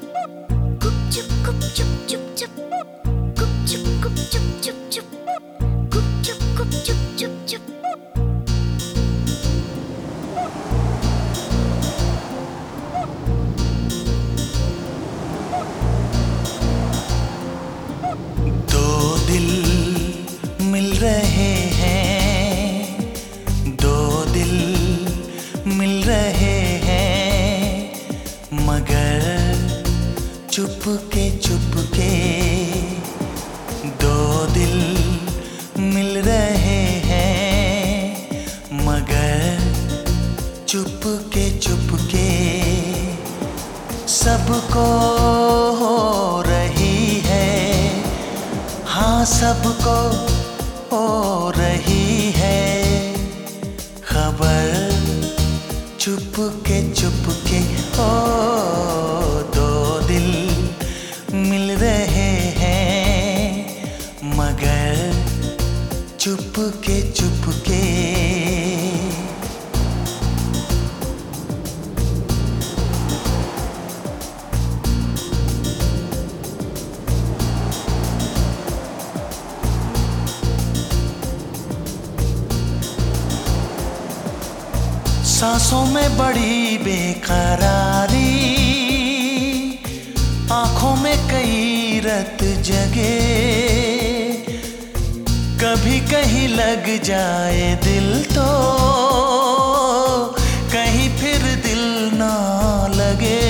Chup, chup, chup, chup. सबको हो रही है। खबर चुप के चुप के ओ दो दिल मिल रहे हैं, मगर चुप के चुप सांसों में बड़ी बेकरारी, आँखों में कई रत जगे। कभी कहीं लग जाए दिल तो कहीं फिर दिल ना लगे।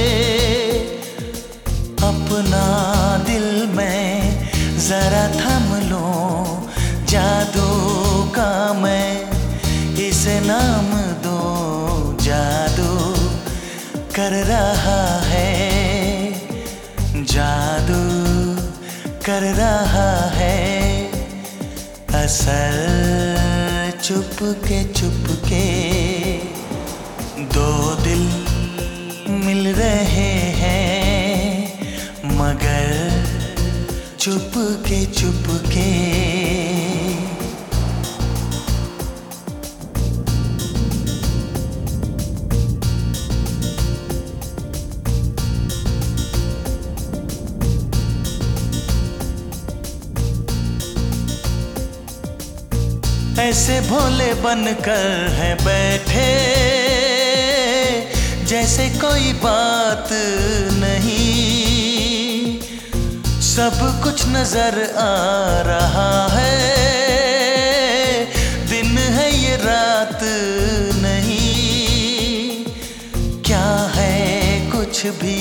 अपना दिल में जरा थम लो, जादू का मैं, इसे नाम दो। जादू कर रहा है। जादू कर रहा है। असल चुप के चुप के दो दिल मिल रहे हैं, मगर चुप के चुप के ऐसे भोले बनकर है बैठे, जैसे कोई बात नहीं। सब कुछ नज़र आ रहा है, दिन है ये रात नहीं। क्या है कुछ भी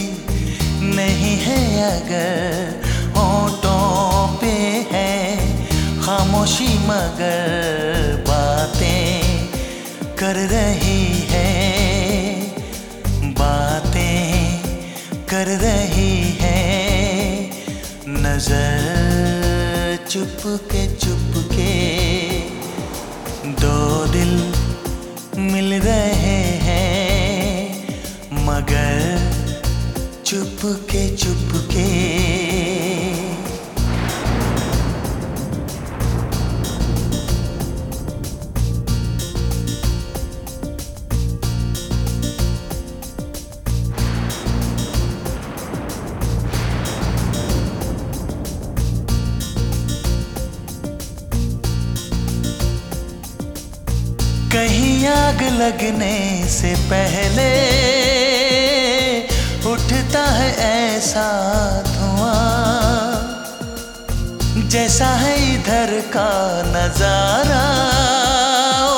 नहीं है अगर खामोशी मगर बातें कर रही है। बातें कर रही है। नज़र चुप के चुप के दो दिल मिल रहे हैं। मगर चुप के चुप के लगने से पहले उठता है ऐसा धुआँ जैसा है इधर का नज़ारा ओ,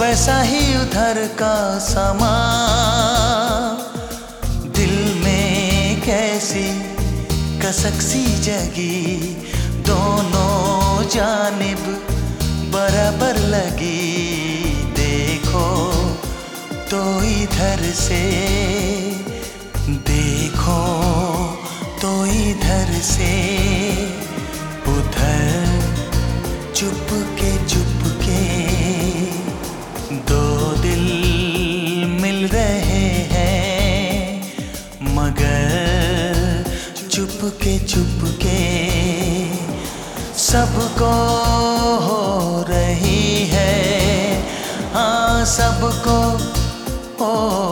वैसा ही उधर का समा दिल में कैसी कसक सी जगी दोनों जानिब बराबर लगी। से देखो तो इधर से, उधर चुप के चुप के दो दिल मिल रहे हैं, मगर चुप के चुप के सबको हो रही है। हाँ सबको हो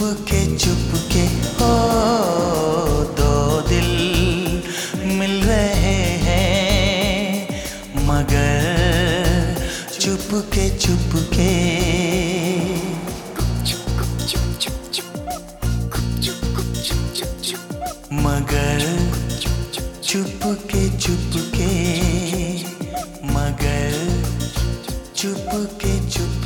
चुप के चुप के हो दो दिल मिल रहे हैं, मगर चुप के चुप के मगर चुप के चुप के मगर चुप के चुप